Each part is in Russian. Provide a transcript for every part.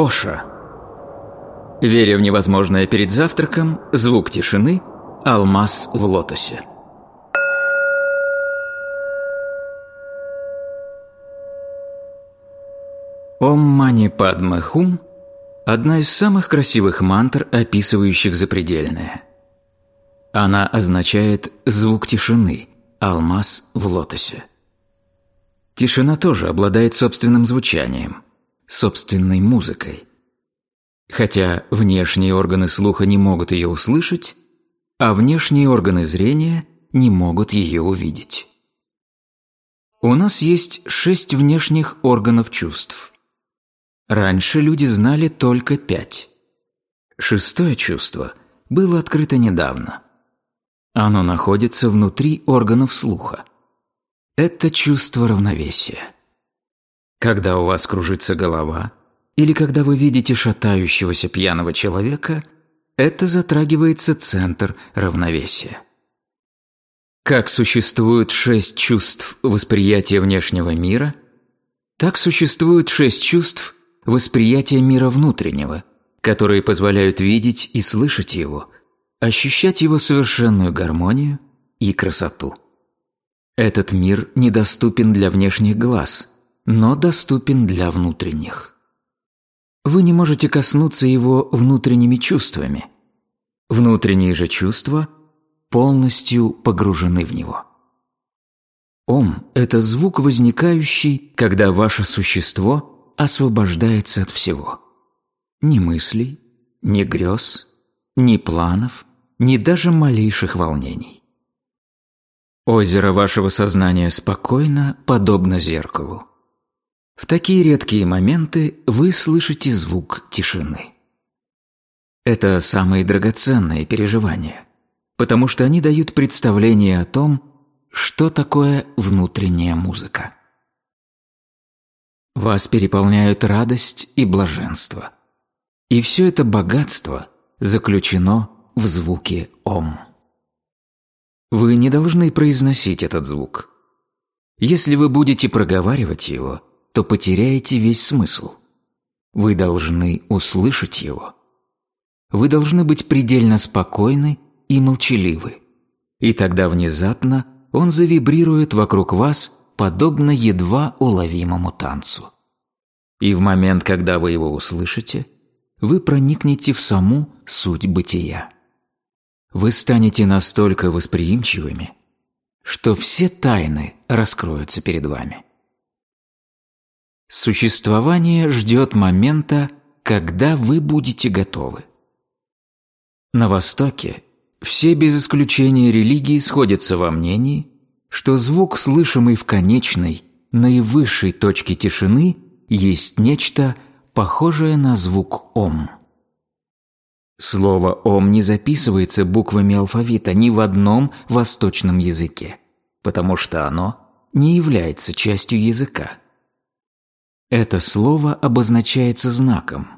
Оша. Веря в невозможное перед завтраком, звук тишины – алмаз в лотосе. Ом Мани Падме Хум – одна из самых красивых мантр, описывающих запредельное. Она означает «звук тишины», алмаз в лотосе. Тишина тоже обладает собственным звучанием, собственной музыкой. Хотя внешние органы слуха не могут ее услышать, а внешние органы зрения не могут ее увидеть. У нас есть шесть внешних органов чувств. Раньше люди знали только пять. Шестое чувство было открыто недавно. Оно находится внутри органов слуха. Это чувство равновесия. Когда у вас кружится голова, или когда вы видите шатающегося пьяного человека, это затрагивается центр равновесия. Как существует шесть чувств восприятия внешнего мира, так существует шесть чувств восприятия мира внутреннего, которые позволяют видеть и слышать его, ощущать его совершенную гармонию и красоту. Этот мир недоступен для внешних глаз, но доступен для внутренних. Вы не можете коснуться его внутренними чувствами. Внутренние же чувства полностью погружены в него. Ом – это звук, возникающий, когда ваше существо освобождается от всего. Ни мыслей, ни грез, ни планов, ни даже малейших волнений. Озеро вашего сознания спокойно, подобно зеркалу. В такие редкие моменты вы слышите звук тишины. Это самые драгоценные переживания, потому что они дают представление о том, что такое внутренняя музыка. Вас переполняют радость и блаженство. И все это богатство заключено в звуке «Ом». Вы не должны произносить этот звук. Если вы будете проговаривать его, то потеряете весь смысл. Вы должны услышать его. Вы должны быть предельно спокойны и молчаливы. И тогда внезапно он завибрирует вокруг вас, подобно едва уловимому танцу. И в момент, когда вы его услышите, вы проникнете в саму суть бытия вы станете настолько восприимчивыми, что все тайны раскроются перед вами. Существование ждет момента, когда вы будете готовы. На Востоке все без исключения религии сходятся во мнении, что звук, слышимый в конечной, наивысшей точке тишины, есть нечто, похожее на звук «Ом». Слово «ом» не записывается буквами алфавита ни в одном восточном языке, потому что оно не является частью языка. Это слово обозначается знаком,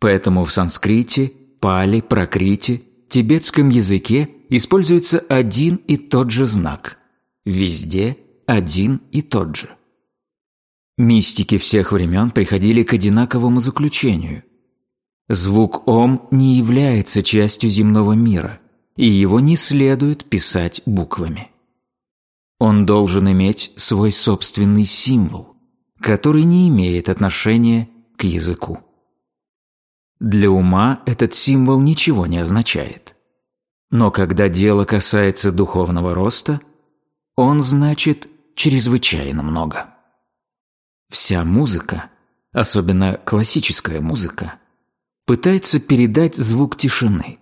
поэтому в санскрите, пали, пракрите, тибетском языке используется один и тот же знак, везде один и тот же. Мистики всех времен приходили к одинаковому заключению – Звук «Ом» не является частью земного мира, и его не следует писать буквами. Он должен иметь свой собственный символ, который не имеет отношения к языку. Для ума этот символ ничего не означает. Но когда дело касается духовного роста, он значит чрезвычайно много. Вся музыка, особенно классическая музыка, пытается передать звук тишины.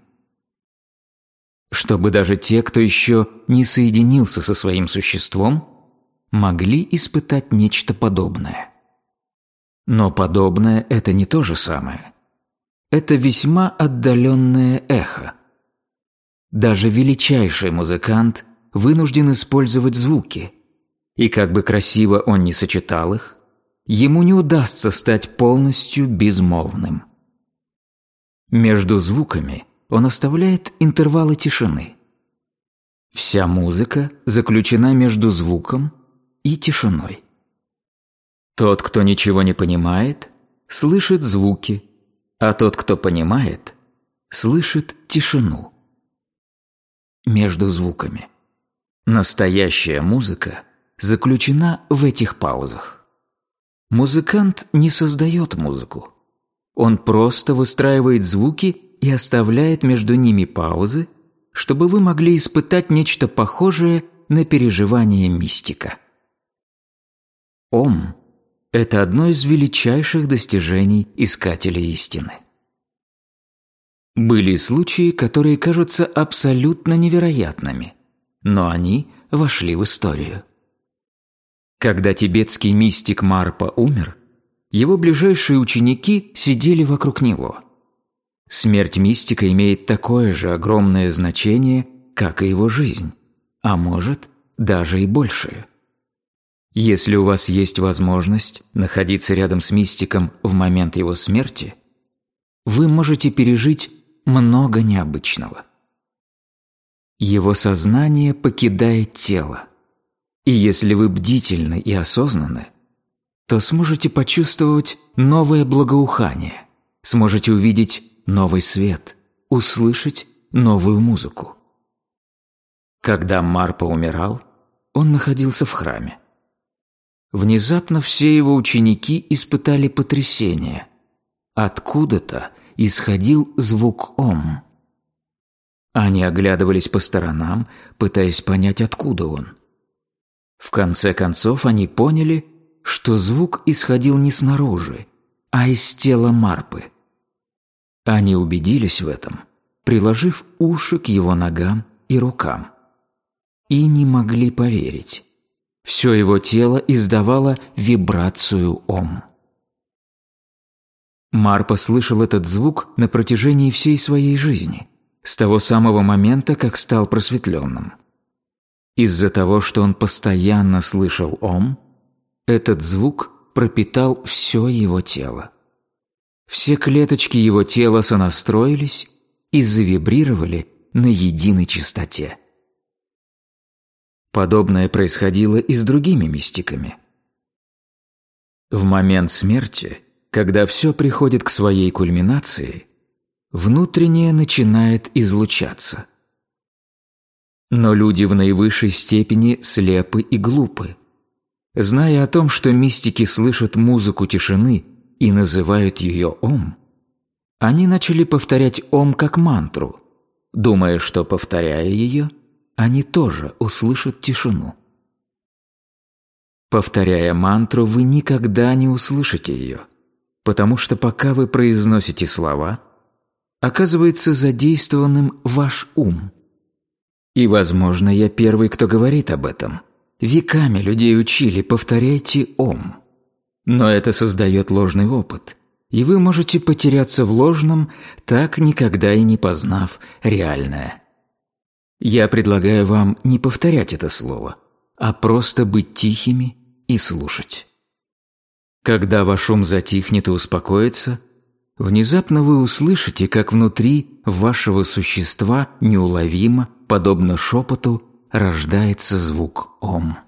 Чтобы даже те, кто еще не соединился со своим существом, могли испытать нечто подобное. Но подобное – это не то же самое. Это весьма отдаленное эхо. Даже величайший музыкант вынужден использовать звуки, и как бы красиво он ни сочетал их, ему не удастся стать полностью безмолвным. Между звуками он оставляет интервалы тишины. Вся музыка заключена между звуком и тишиной. Тот, кто ничего не понимает, слышит звуки а тот, кто понимает, слышит тишину между звуками. Настоящая музыка заключена в этих паузах. Музыкант не создает музыку. Он просто выстраивает звуки и оставляет между ними паузы, чтобы вы могли испытать нечто похожее на переживание мистика. Ом – это одно из величайших достижений искателя истины. Были случаи, которые кажутся абсолютно невероятными, но они вошли в историю. Когда тибетский мистик Марпа умер, его ближайшие ученики сидели вокруг него. Смерть мистика имеет такое же огромное значение, как и его жизнь, а может, даже и большее. Если у вас есть возможность находиться рядом с мистиком в момент его смерти, вы можете пережить много необычного. Его сознание покидает тело. И если вы бдительны и осознаны, то сможете почувствовать новое благоухание, сможете увидеть новый свет, услышать новую музыку. Когда Марпа умирал, он находился в храме. Внезапно все его ученики испытали потрясение. Откуда-то исходил звук «Ом». Они оглядывались по сторонам, пытаясь понять, откуда он. В конце концов они поняли, что звук исходил не снаружи, а из тела Марпы. Они убедились в этом, приложив уши к его ногам и рукам. И не могли поверить. Все его тело издавало вибрацию «Ом». Марпа слышал этот звук на протяжении всей своей жизни, с того самого момента, как стал просветленным. Из-за того, что он постоянно слышал «Ом», этот звук пропитал все его тело. Все клеточки его тела сонастроились и завибрировали на единой частоте. Подобное происходило и с другими мистиками. В момент смерти – когда все приходит к своей кульминации, внутреннее начинает излучаться. Но люди в наивысшей степени слепы и глупы. Зная о том, что мистики слышат музыку тишины и называют ее «Ом», они начали повторять «Ом» как мантру, думая, что, повторяя ее, они тоже услышат тишину. Повторяя мантру, вы никогда не услышите ее – потому что пока вы произносите слова, оказывается задействованным ваш ум. И, возможно, я первый, кто говорит об этом. Веками людей учили «повторяйте ом». Но это создает ложный опыт, и вы можете потеряться в ложном, так никогда и не познав реальное. Я предлагаю вам не повторять это слово, а просто быть тихими и слушать. Когда ваш ум затихнет и успокоится, внезапно вы услышите, как внутри вашего существа неуловимо, подобно шепоту, рождается звук «Ом».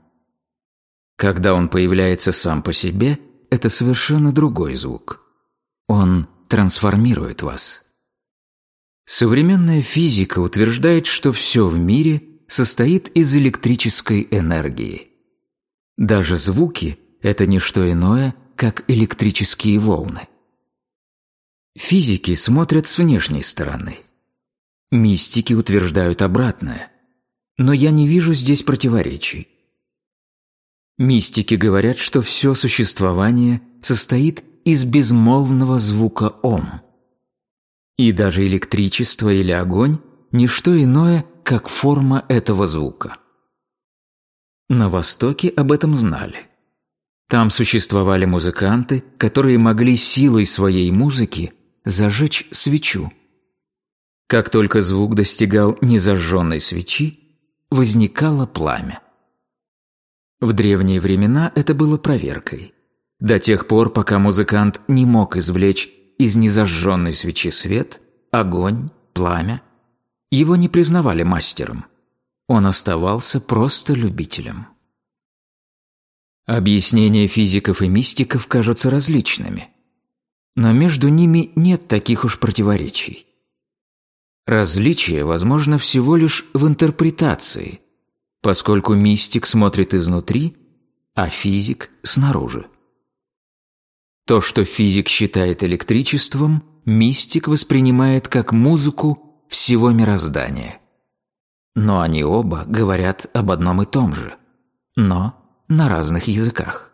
Когда он появляется сам по себе, это совершенно другой звук. Он трансформирует вас. Современная физика утверждает, что все в мире состоит из электрической энергии. Даже звуки – это не что иное, как электрические волны. Физики смотрят с внешней стороны. Мистики утверждают обратное. Но я не вижу здесь противоречий. Мистики говорят, что все существование состоит из безмолвного звука «Ом». И даже электричество или огонь – не что иное, как форма этого звука. На Востоке об этом знали. Там существовали музыканты, которые могли силой своей музыки зажечь свечу. Как только звук достигал незажженной свечи, возникало пламя. В древние времена это было проверкой. До тех пор, пока музыкант не мог извлечь из незажженной свечи свет, огонь, пламя, его не признавали мастером. Он оставался просто любителем. Объяснения физиков и мистиков кажутся различными. но между ними нет таких уж противоречий. Различие возможно всего лишь в интерпретации, поскольку мистик смотрит изнутри, а физик – снаружи. То, что физик считает электричеством, мистик воспринимает как музыку всего мироздания. Но они оба говорят об одном и том же, но на разных языках.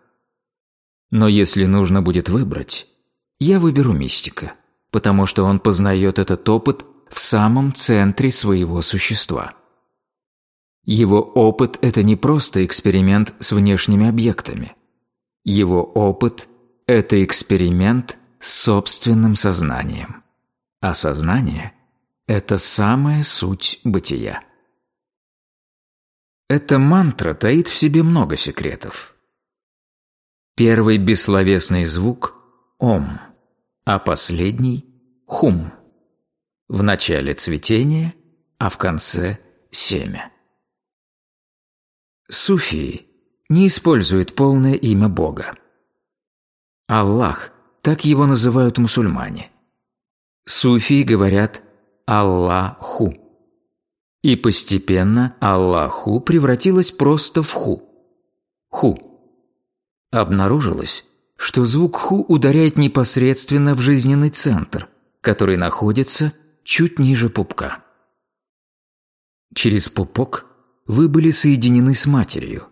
Но если нужно будет выбрать, я выберу мистика, потому что он познает этот опыт в самом центре своего существа. Его опыт – это не просто эксперимент с внешними объектами. Его опыт – это эксперимент с собственным сознанием. А сознание – это самая суть бытия. Эта мантра таит в себе много секретов. Первый бессловесный звук – «ом», а последний – «хум». В начале цветение, а в конце – семя. Суфии не используют полное имя Бога. Аллах – так его называют мусульмане. Суфии говорят «Аллаху». И постепенно Аллаху превратилось просто в ху. Ху. Обнаружилось, что звук ху ударяет непосредственно в жизненный центр, который находится чуть ниже пупка. Через пупок вы были соединены с матерью.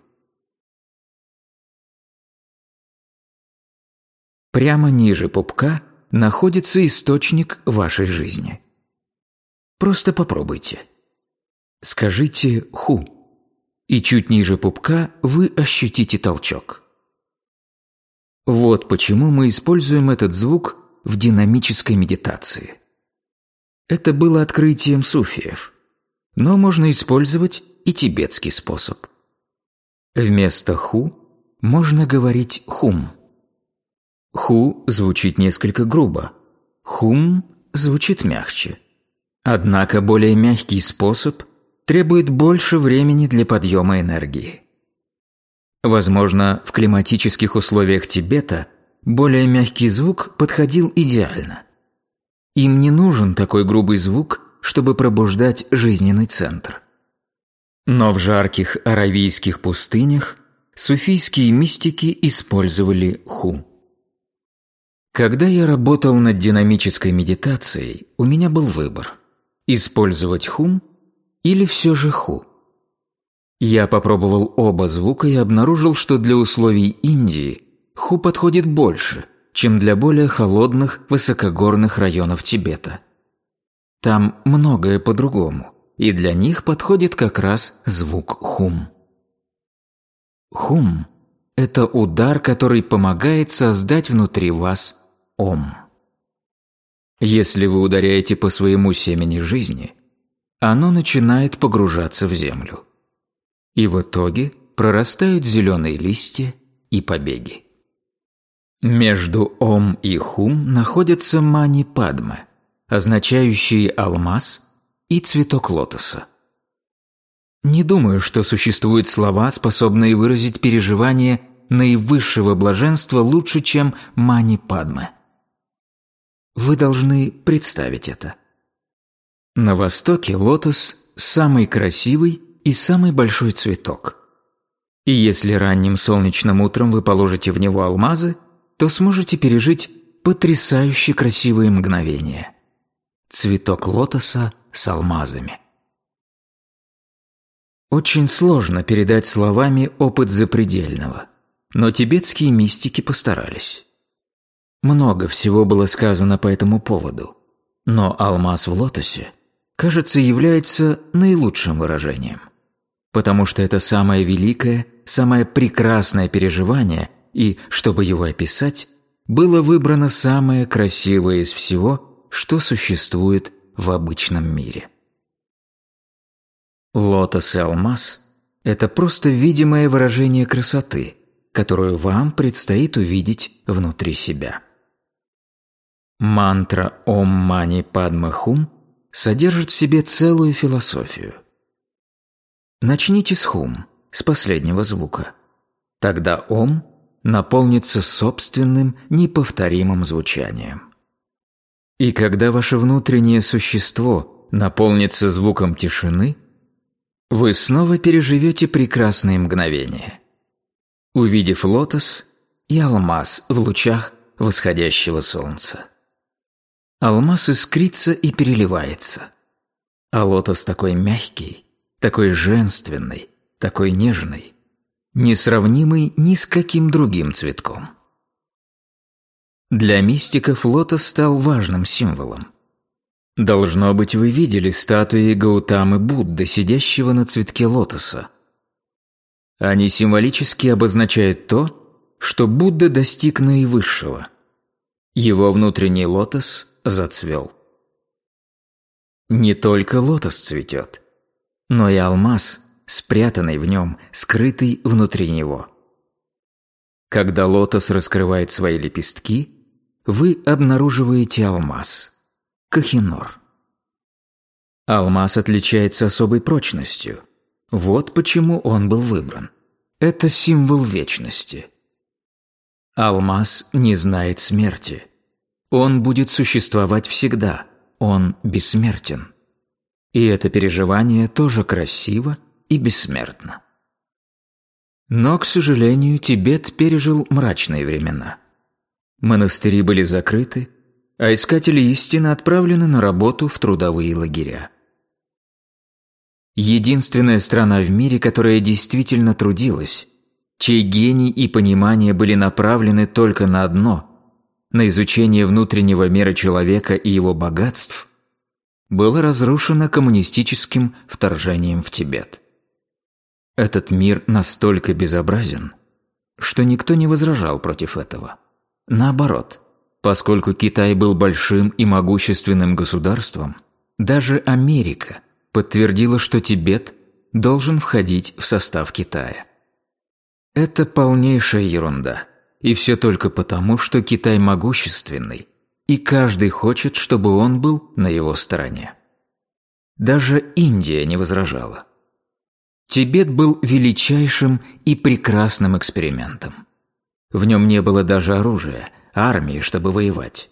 Прямо ниже пупка находится источник вашей жизни. Просто попробуйте. Скажите «ху», и чуть ниже пупка вы ощутите толчок. Вот почему мы используем этот звук в динамической медитации. Это было открытием суфиев, но можно использовать и тибетский способ. Вместо «ху» можно говорить «хум». «Ху» звучит несколько грубо, «хум» звучит мягче. Однако более мягкий способ требует больше времени для подъема энергии. Возможно, в климатических условиях Тибета более мягкий звук подходил идеально. Им не нужен такой грубый звук, чтобы пробуждать жизненный центр. Но в жарких аравийских пустынях суфийские мистики использовали ху. Когда я работал над динамической медитацией, у меня был выбор – использовать хум или все же ху. Я попробовал оба звука и обнаружил, что для условий Индии ху подходит больше, чем для более холодных высокогорных районов Тибета. Там многое по-другому, и для них подходит как раз звук хум. Хум – это удар, который помогает создать внутри вас ом. Если вы ударяете по своему семени жизни – оно начинает погружаться в землю. И в итоге прорастают зеленые листья и побеги. Между Ом и Хум находятся Мани Падма, означающие алмаз и цветок лотоса. Не думаю, что существуют слова, способные выразить переживание наивысшего блаженства лучше, чем Мани Падма. Вы должны представить это. На востоке лотос – самый красивый и самый большой цветок. И если ранним солнечным утром вы положите в него алмазы, то сможете пережить потрясающе красивые мгновения. Цветок лотоса с алмазами. Очень сложно передать словами опыт запредельного, но тибетские мистики постарались. Много всего было сказано по этому поводу, но алмаз в лотосе – кажется, является наилучшим выражением. Потому что это самое великое, самое прекрасное переживание, и, чтобы его описать, было выбрано самое красивое из всего, что существует в обычном мире. Лотос и алмаз – это просто видимое выражение красоты, которую вам предстоит увидеть внутри себя. Мантра «Ом Мани Падма Хум» содержит в себе целую философию. Начните с хум, с последнего звука. Тогда ом наполнится собственным неповторимым звучанием. И когда ваше внутреннее существо наполнится звуком тишины, вы снова переживете прекрасные мгновения, увидев лотос и алмаз в лучах восходящего солнца. Алмаз искрится и переливается, а лотос такой мягкий, такой женственный, такой нежный, несравнимый ни с каким другим цветком. Для мистиков лотос стал важным символом. Должно быть, вы видели статуи Гаутамы Будды, сидящего на цветке лотоса. Они символически обозначают то, что Будда достиг наивысшего. Его внутренний лотос зацвел. Не только лотос цветет, но и алмаз, спрятанный в нем, скрытый внутри него. Когда лотос раскрывает свои лепестки, вы обнаруживаете алмаз – кахинор. Алмаз отличается особой прочностью. Вот почему он был выбран. Это символ вечности. Алмаз не знает смерти. Он будет существовать всегда. Он бессмертен. И это переживание тоже красиво и бессмертно. Но, к сожалению, Тибет пережил мрачные времена. Монастыри были закрыты, а искатели истины отправлены на работу в трудовые лагеря. Единственная страна в мире, которая действительно трудилась, чей гений и понимание были направлены только на одно – на изучение внутреннего мира человека и его богатств, было разрушено коммунистическим вторжением в Тибет. Этот мир настолько безобразен, что никто не возражал против этого. Наоборот, поскольку Китай был большим и могущественным государством, даже Америка подтвердила, что Тибет должен входить в состав Китая. Это полнейшая ерунда. И все только потому, что Китай могущественный, и каждый хочет, чтобы он был на его стороне. Даже Индия не возражала. Тибет был величайшим и прекрасным экспериментом. В нем не было даже оружия, армии, чтобы воевать.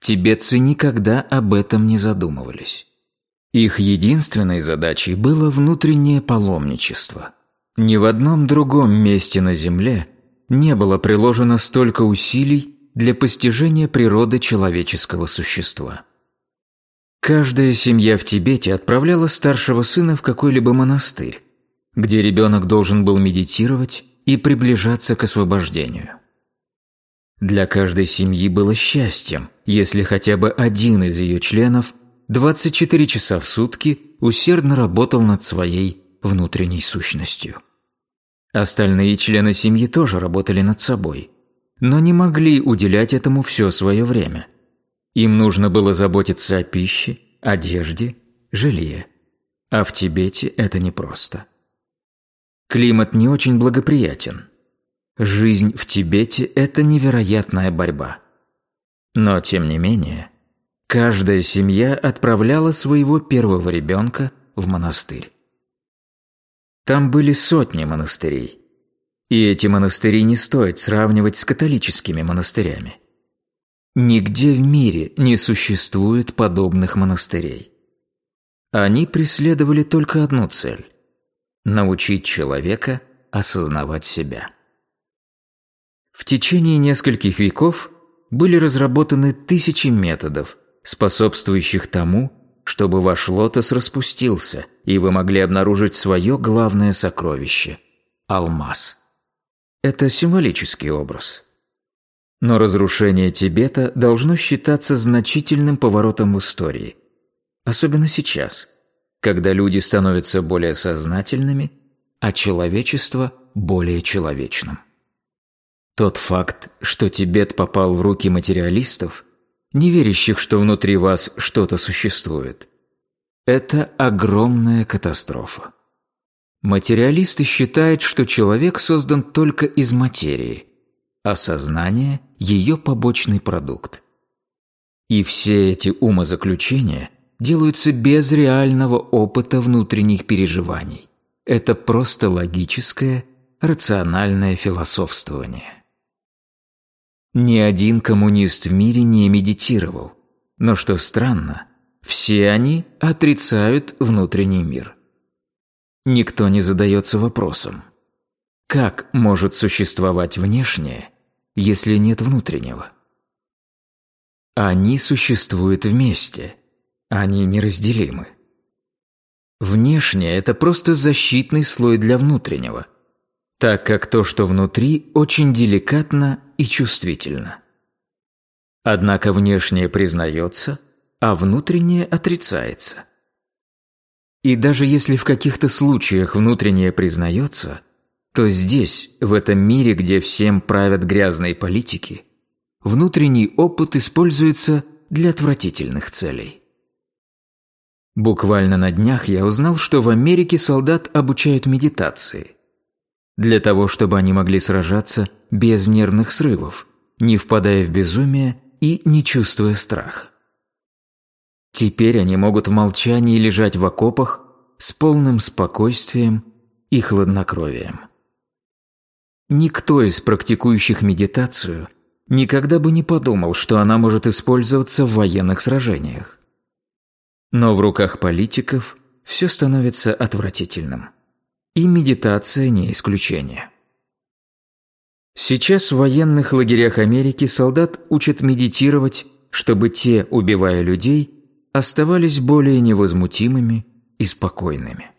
Тибетцы никогда об этом не задумывались. Их единственной задачей было внутреннее паломничество. Ни в одном другом месте на Земле не было приложено столько усилий для постижения природы человеческого существа. Каждая семья в Тибете отправляла старшего сына в какой-либо монастырь, где ребенок должен был медитировать и приближаться к освобождению. Для каждой семьи было счастьем, если хотя бы один из ее членов 24 часа в сутки усердно работал над своей внутренней сущностью. Остальные члены семьи тоже работали над собой, но не могли уделять этому все свое время. Им нужно было заботиться о пище, одежде, жилье. А в Тибете это непросто. Климат не очень благоприятен. Жизнь в Тибете – это невероятная борьба. Но, тем не менее, каждая семья отправляла своего первого ребенка в монастырь. Там были сотни монастырей. И эти монастыри не стоит сравнивать с католическими монастырями. Нигде в мире не существует подобных монастырей. Они преследовали только одну цель – научить человека осознавать себя. В течение нескольких веков были разработаны тысячи методов, способствующих тому, чтобы ваш лотос распустился, и вы могли обнаружить свое главное сокровище – алмаз. Это символический образ. Но разрушение Тибета должно считаться значительным поворотом в истории. Особенно сейчас, когда люди становятся более сознательными, а человечество – более человечным. Тот факт, что Тибет попал в руки материалистов – не верящих, что внутри вас что-то существует. Это огромная катастрофа. Материалисты считают, что человек создан только из материи, а сознание – ее побочный продукт. И все эти умозаключения делаются без реального опыта внутренних переживаний. Это просто логическое, рациональное философствование. Ни один коммунист в мире не медитировал. Но что странно, все они отрицают внутренний мир. Никто не задается вопросом, как может существовать внешнее, если нет внутреннего? Они существуют вместе, они неразделимы. Внешнее – это просто защитный слой для внутреннего, так как то, что внутри, очень деликатно и чувствительно. Однако внешнее признается, а внутреннее отрицается. И даже если в каких-то случаях внутреннее признается, то здесь, в этом мире, где всем правят грязные политики, внутренний опыт используется для отвратительных целей. Буквально на днях я узнал, что в Америке солдат обучают медитации. Для того, чтобы они могли сражаться без нервных срывов, не впадая в безумие и не чувствуя страха. Теперь они могут в молчании лежать в окопах с полным спокойствием и хладнокровием. Никто из практикующих медитацию никогда бы не подумал, что она может использоваться в военных сражениях. Но в руках политиков все становится отвратительным. И медитация не исключение. Сейчас в военных лагерях Америки солдат учат медитировать, чтобы те, убивая людей, оставались более невозмутимыми и спокойными.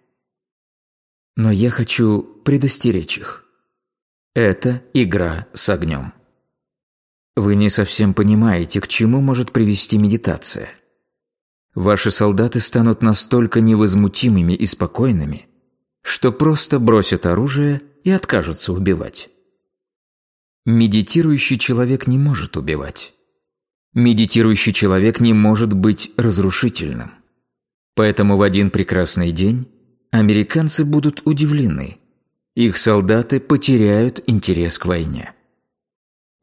Но я хочу предостеречь их. Это игра с огнем. Вы не совсем понимаете, к чему может привести медитация. Ваши солдаты станут настолько невозмутимыми и спокойными, что просто бросят оружие и откажутся убивать. Медитирующий человек не может убивать. Медитирующий человек не может быть разрушительным. Поэтому в один прекрасный день американцы будут удивлены. Их солдаты потеряют интерес к войне.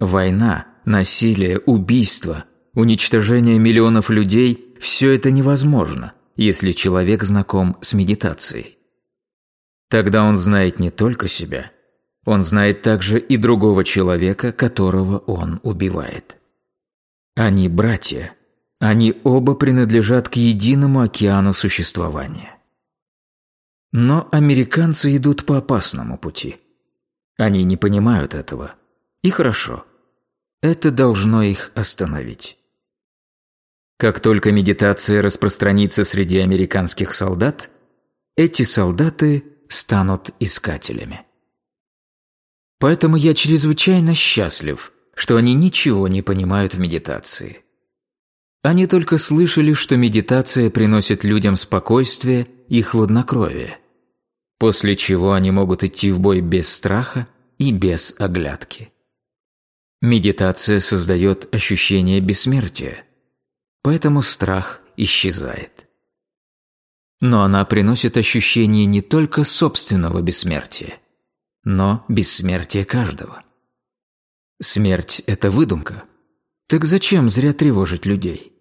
Война, насилие, убийство, уничтожение миллионов людей – все это невозможно, если человек знаком с медитацией. Тогда он знает не только себя, он знает также и другого человека, которого он убивает. Они братья. Они оба принадлежат к единому океану существования. Но американцы идут по опасному пути. Они не понимают этого. И хорошо. Это должно их остановить. Как только медитация распространится среди американских солдат, эти солдаты станут искателями. Поэтому я чрезвычайно счастлив, что они ничего не понимают в медитации. Они только слышали, что медитация приносит людям спокойствие и хладнокровие, после чего они могут идти в бой без страха и без оглядки. Медитация создает ощущение бессмертия, поэтому страх исчезает. Но она приносит ощущение не только собственного бессмертия, но бессмертия каждого. Смерть – это выдумка. Так зачем зря тревожить людей?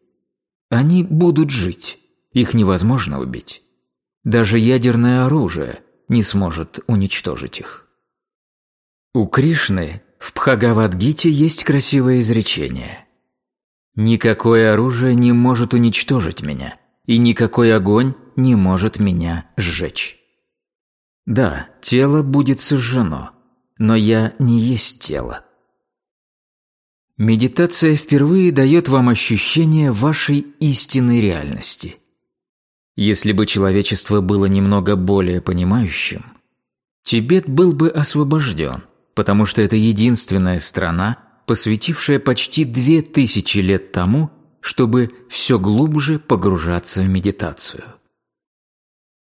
Они будут жить. Их невозможно убить. Даже ядерное оружие не сможет уничтожить их. У Кришны в Бхагавадгите есть красивое изречение. «Никакое оружие не может уничтожить меня, и никакой огонь не может меня сжечь». Да, тело будет сожжено, но я не есть тело. Медитация впервые дает вам ощущение вашей истинной реальности. Если бы человечество было немного более понимающим, Тибет был бы освобожден, потому что это единственная страна, посвятившая почти две тысячи лет тому, чтобы все глубже погружаться в медитацию.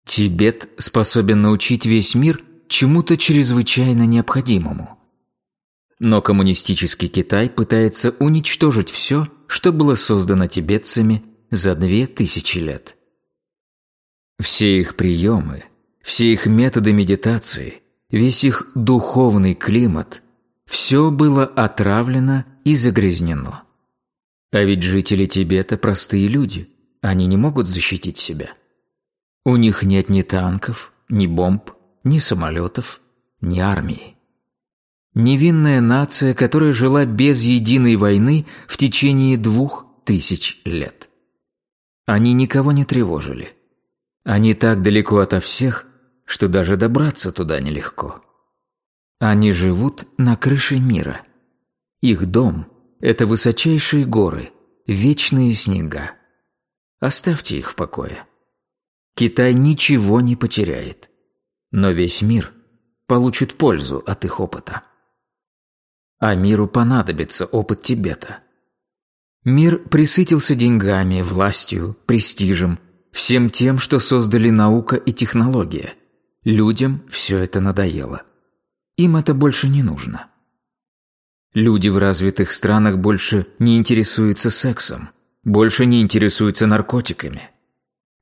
Тибет способен научить весь мир чему-то чрезвычайно необходимому – но коммунистический Китай пытается уничтожить все, что было создано тибетцами за две тысячи лет. Все их приемы, все их методы медитации, весь их духовный климат – все было отравлено и загрязнено. А ведь жители Тибета – простые люди, они не могут защитить себя. У них нет ни танков, ни бомб, ни самолетов, ни армии. Невинная нация, которая жила без единой войны в течение двух тысяч лет. Они никого не тревожили. Они так далеко ото всех, что даже добраться туда нелегко. Они живут на крыше мира. Их дом – это высочайшие горы, вечные снега. Оставьте их в покое. Китай ничего не потеряет, но весь мир получит пользу от их опыта. А миру понадобится опыт Тибета. Мир присытился деньгами, властью, престижем, всем тем, что создали наука и технология. Людям все это надоело. Им это больше не нужно. Люди в развитых странах больше не интересуются сексом, больше не интересуются наркотиками.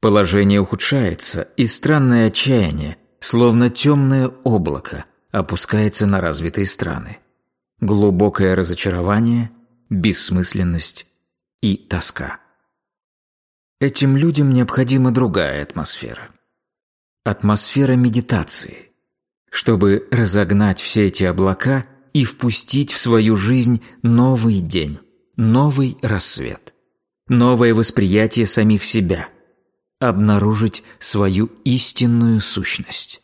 Положение ухудшается, и странное отчаяние, словно темное облако, опускается на развитые страны. Глубокое разочарование, бессмысленность и тоска. Этим людям необходима другая атмосфера. Атмосфера медитации, чтобы разогнать все эти облака и впустить в свою жизнь новый день, новый рассвет, новое восприятие самих себя, обнаружить свою истинную сущность.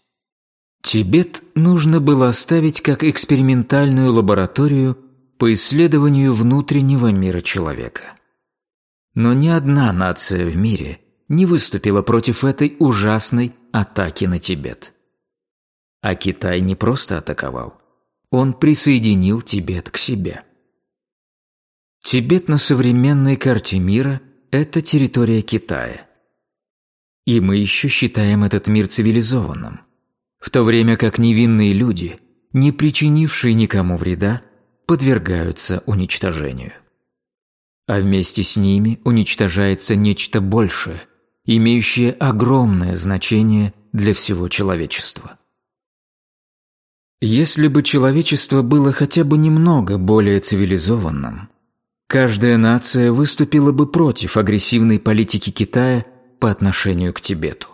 Тибет нужно было оставить как экспериментальную лабораторию по исследованию внутреннего мира человека. Но ни одна нация в мире не выступила против этой ужасной атаки на Тибет. А Китай не просто атаковал, он присоединил Тибет к себе. Тибет на современной карте мира – это территория Китая. И мы еще считаем этот мир цивилизованным – в то время как невинные люди, не причинившие никому вреда, подвергаются уничтожению. А вместе с ними уничтожается нечто большее, имеющее огромное значение для всего человечества. Если бы человечество было хотя бы немного более цивилизованным, каждая нация выступила бы против агрессивной политики Китая по отношению к Тибету.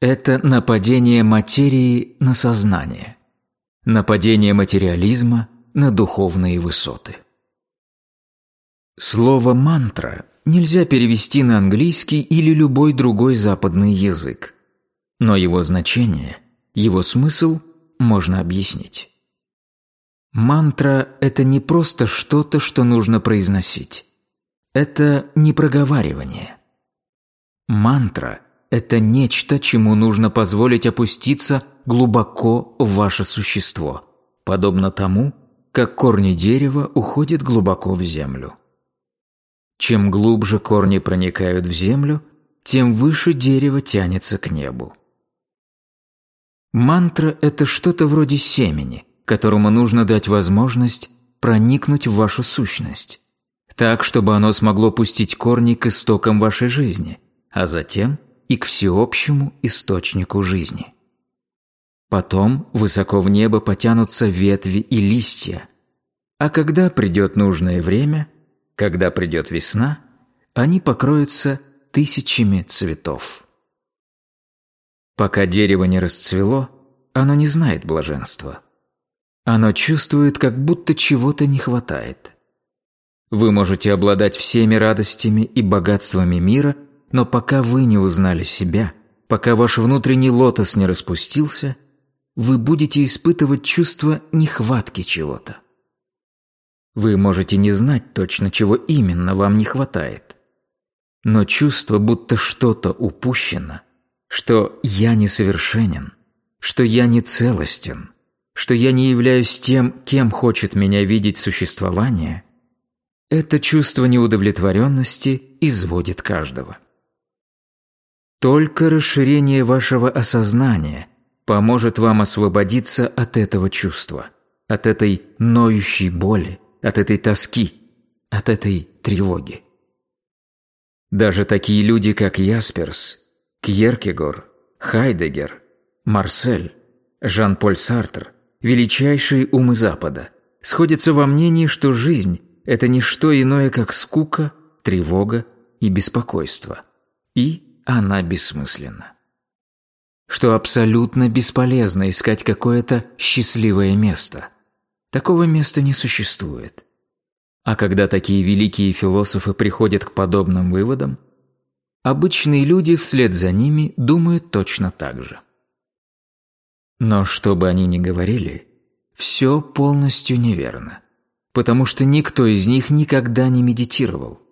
Это нападение материи на сознание. Нападение материализма на духовные высоты. Слово «мантра» нельзя перевести на английский или любой другой западный язык. Но его значение, его смысл можно объяснить. Мантра – это не просто что-то, что нужно произносить. Это не проговаривание. Мантра – это нечто, чему нужно позволить опуститься глубоко в ваше существо, подобно тому, как корни дерева уходят глубоко в землю. Чем глубже корни проникают в землю, тем выше дерево тянется к небу. Мантра – это что-то вроде семени, которому нужно дать возможность проникнуть в вашу сущность, так, чтобы оно смогло пустить корни к истокам вашей жизни, а затем и к всеобщему источнику жизни. Потом высоко в небо потянутся ветви и листья, а когда придет нужное время, когда придет весна, они покроются тысячами цветов. Пока дерево не расцвело, оно не знает блаженства. Оно чувствует, как будто чего-то не хватает. Вы можете обладать всеми радостями и богатствами мира – но пока вы не узнали себя, пока ваш внутренний лотос не распустился, вы будете испытывать чувство нехватки чего-то. Вы можете не знать точно, чего именно вам не хватает. Но чувство, будто что-то упущено, что я несовершенен, что я не целостен, что я не являюсь тем, кем хочет меня видеть существование, это чувство неудовлетворенности изводит каждого. Только расширение вашего осознания поможет вам освободиться от этого чувства, от этой ноющей боли, от этой тоски, от этой тревоги. Даже такие люди, как Ясперс, Кьеркегор, Хайдегер, Марсель, Жан-Поль Сартр, величайшие умы Запада, сходятся во мнении, что жизнь – это не что иное, как скука, тревога и беспокойство. И она бессмысленна. что абсолютно бесполезно искать какое-то счастливое место. Такого места не существует. А когда такие великие философы приходят к подобным выводам, обычные люди вслед за ними думают точно так же. Но что бы они ни говорили, все полностью неверно, потому что никто из них никогда не медитировал.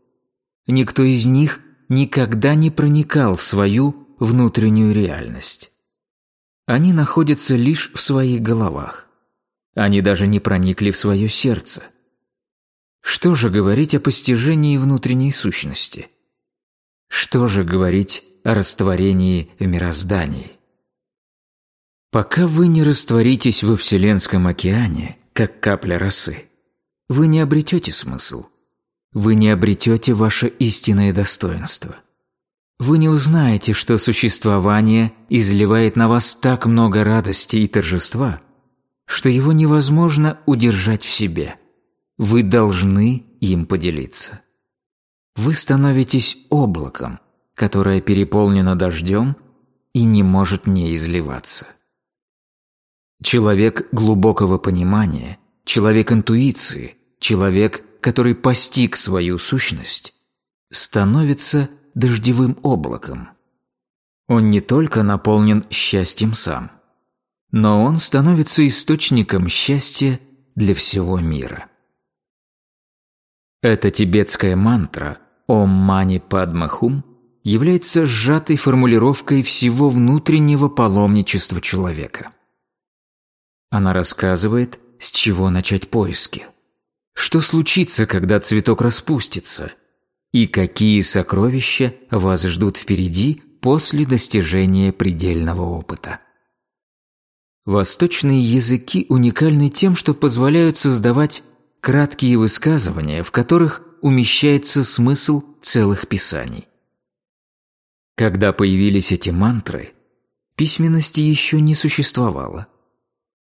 Никто из них никогда не проникал в свою внутреннюю реальность. Они находятся лишь в своих головах. Они даже не проникли в свое сердце. Что же говорить о постижении внутренней сущности? Что же говорить о растворении в мироздании? Пока вы не растворитесь во Вселенском океане, как капля росы, вы не обретете смысл. Вы не обретете ваше истинное достоинство. Вы не узнаете, что существование изливает на вас так много радости и торжества, что его невозможно удержать в себе. Вы должны им поделиться. Вы становитесь облаком, которое переполнено дождем и не может не изливаться. Человек глубокого понимания, человек интуиции, человек, который постиг свою сущность, становится дождевым облаком. Он не только наполнен счастьем сам, но он становится источником счастья для всего мира. Эта тибетская мантра «Ом Мани Падма Хум» является сжатой формулировкой всего внутреннего паломничества человека. Она рассказывает, с чего начать поиски. Что случится, когда цветок распустится – и какие сокровища вас ждут впереди после достижения предельного опыта. Восточные языки уникальны тем, что позволяют создавать краткие высказывания, в которых умещается смысл целых писаний. Когда появились эти мантры, письменности еще не существовало.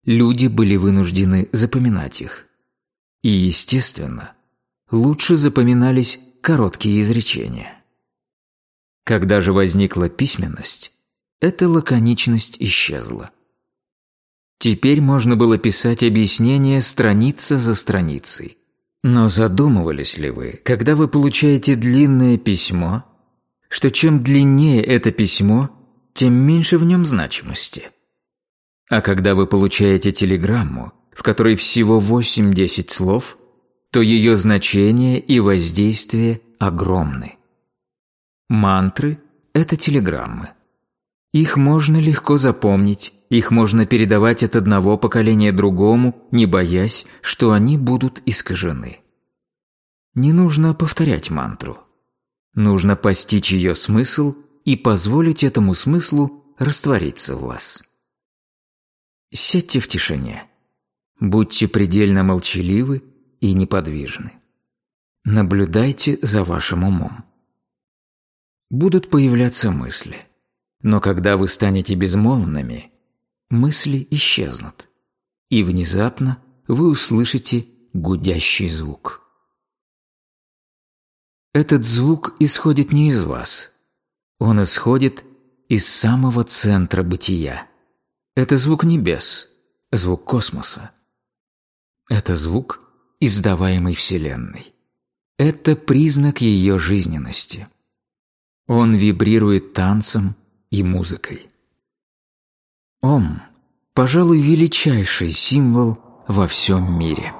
Люди были вынуждены запоминать их. И, естественно, лучше запоминались короткие изречения. Когда же возникла письменность, эта лаконичность исчезла. Теперь можно было писать объяснения страница за страницей. Но задумывались ли вы, когда вы получаете длинное письмо, что чем длиннее это письмо, тем меньше в нем значимости? А когда вы получаете телеграмму, в которой всего 8-10 слов – то ее значение и воздействие огромны. Мантры – это телеграммы. Их можно легко запомнить, их можно передавать от одного поколения другому, не боясь, что они будут искажены. Не нужно повторять мантру. Нужно постичь ее смысл и позволить этому смыслу раствориться в вас. Сядьте в тишине. Будьте предельно молчаливы и неподвижны. Наблюдайте за вашим умом. Будут появляться мысли, но когда вы станете безмолвными, мысли исчезнут, и внезапно вы услышите гудящий звук. Этот звук исходит не из вас. Он исходит из самого центра бытия. Это звук небес, звук космоса. Это звук издаваемой Вселенной. Это признак ее жизненности. Он вибрирует танцем и музыкой. Ом – пожалуй, величайший символ во всем мире.